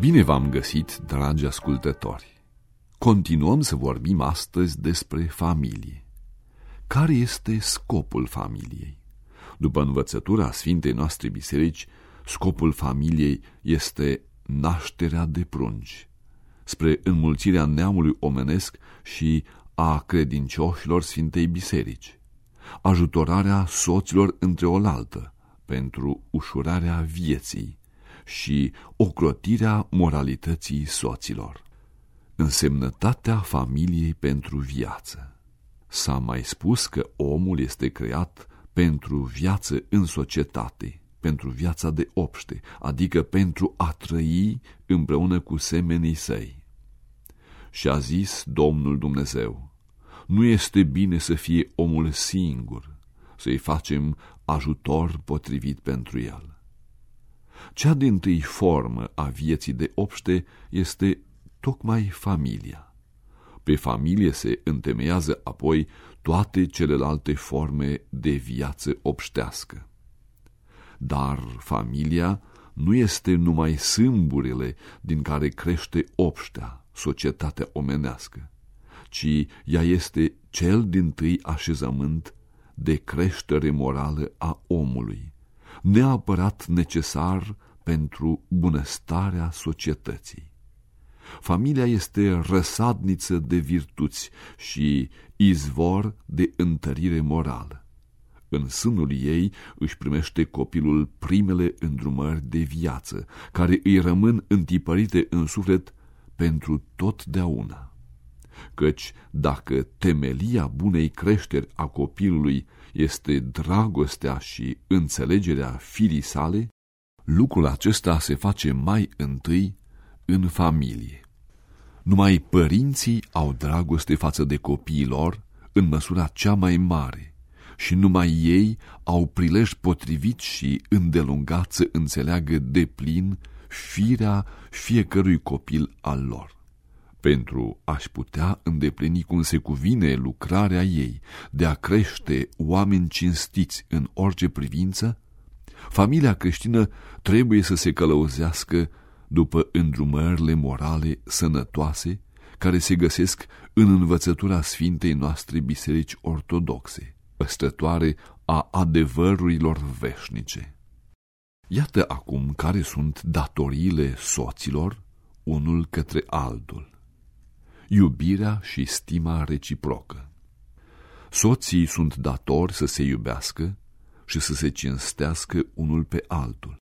Bine v-am găsit, dragi ascultători! Continuăm să vorbim astăzi despre familie. Care este scopul familiei? După învățătura Sfintei noastre biserici, scopul familiei este nașterea de prunci, spre înmulțirea neamului omenesc și a credincioșilor Sfintei Biserici, ajutorarea soților între oaltă pentru ușurarea vieții și ocrotirea moralității soților. Însemnătatea familiei pentru viață S-a mai spus că omul este creat pentru viață în societate, pentru viața de obște, adică pentru a trăi împreună cu semenii săi. Și a zis Domnul Dumnezeu, nu este bine să fie omul singur, să-i facem ajutor potrivit pentru el. Cea din tâi formă a vieții de obște este tocmai familia. Pe familie se întemeiază apoi toate celelalte forme de viață obștească. Dar familia nu este numai sâmburile din care crește obștea, societatea omenească, ci ea este cel din tâi așezământ de creștere morală a omului, neapărat necesar pentru bunăstarea societății. Familia este răsadniță de virtuți și izvor de întărire morală. În sânul ei își primește copilul primele îndrumări de viață, care îi rămân întipărite în suflet pentru totdeauna. Căci dacă temelia bunei creșteri a copilului este dragostea și înțelegerea firii sale, lucrul acesta se face mai întâi în familie. Numai părinții au dragoste față de copiii lor în măsura cea mai mare și numai ei au prilej potrivit și îndelungat să înțeleagă de plin firea fiecărui copil al lor. Pentru a-și putea îndeplini cum se cuvine lucrarea ei de a crește oameni cinstiți în orice privință, familia creștină trebuie să se călăuzească după îndrumările morale sănătoase care se găsesc în învățătura Sfintei noastre biserici ortodoxe, păstrătoare a adevărurilor veșnice. Iată acum care sunt datoriile soților unul către altul. Iubirea și stima reciprocă. Soții sunt datori să se iubească și să se cinstească unul pe altul.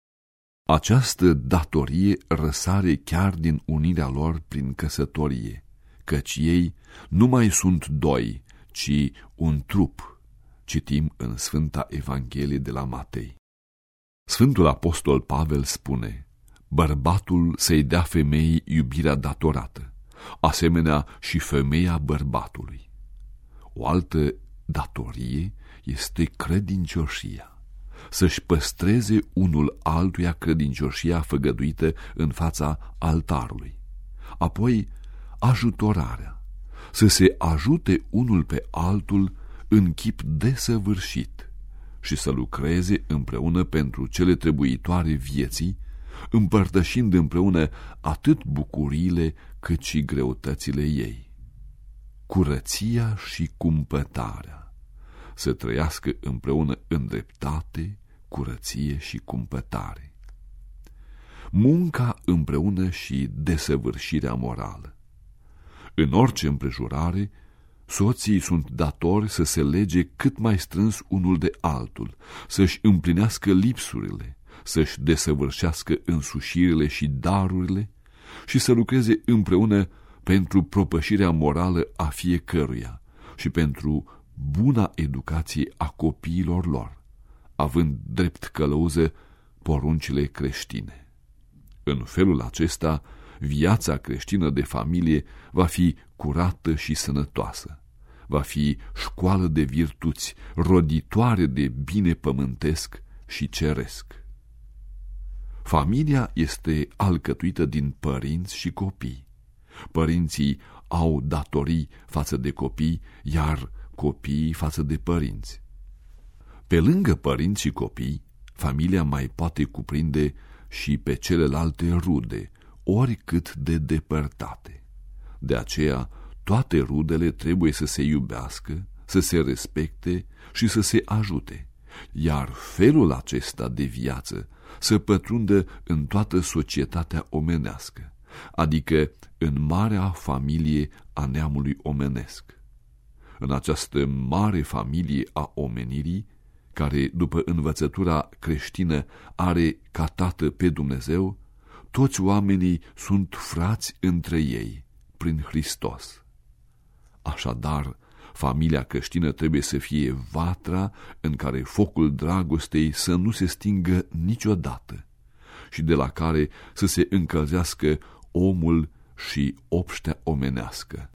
Această datorie răsare chiar din unirea lor prin căsătorie, căci ei nu mai sunt doi, ci un trup, citim în Sfânta Evanghelie de la Matei. Sfântul Apostol Pavel spune, bărbatul să-i dea femeii iubirea datorată, asemenea și femeia bărbatului. O altă datorie este credincioșia să-și păstreze unul altuia credincioșia făgăduită în fața altarului. Apoi, ajutorarea, să se ajute unul pe altul în chip desăvârșit și să lucreze împreună pentru cele trebuitoare vieții, împărtășind împreună atât bucuriile cât și greutățile ei. Curăția și cumpătarea să trăiască împreună în dreptate, curăție și cumpătare. Munca împreună și desăvârșirea morală. În orice împrejurare, soții sunt datori să se lege cât mai strâns unul de altul, să-și împlinească lipsurile, să-și desăvârșească însușirile și darurile și să lucreze împreună pentru propășirea morală a fiecăruia și pentru buna educație a copiilor lor, având drept călăuză poruncile creștine. În felul acesta, viața creștină de familie va fi curată și sănătoasă, va fi școală de virtuți, roditoare de bine pământesc și ceresc. Familia este alcătuită din părinți și copii. Părinții au datorii față de copii, iar copiii față de părinți. Pe lângă părinți și copii, familia mai poate cuprinde și pe celelalte rude, oricât de depărtate. De aceea, toate rudele trebuie să se iubească, să se respecte și să se ajute, iar felul acesta de viață să pătrundă în toată societatea omenească, adică în marea familie a neamului omenesc. În această mare familie a omenirii, care, după învățătura creștină, are ca tată pe Dumnezeu, toți oamenii sunt frați între ei, prin Hristos. Așadar, familia creștină trebuie să fie vatra în care focul dragostei să nu se stingă niciodată și de la care să se încălzească omul și obștea omenească.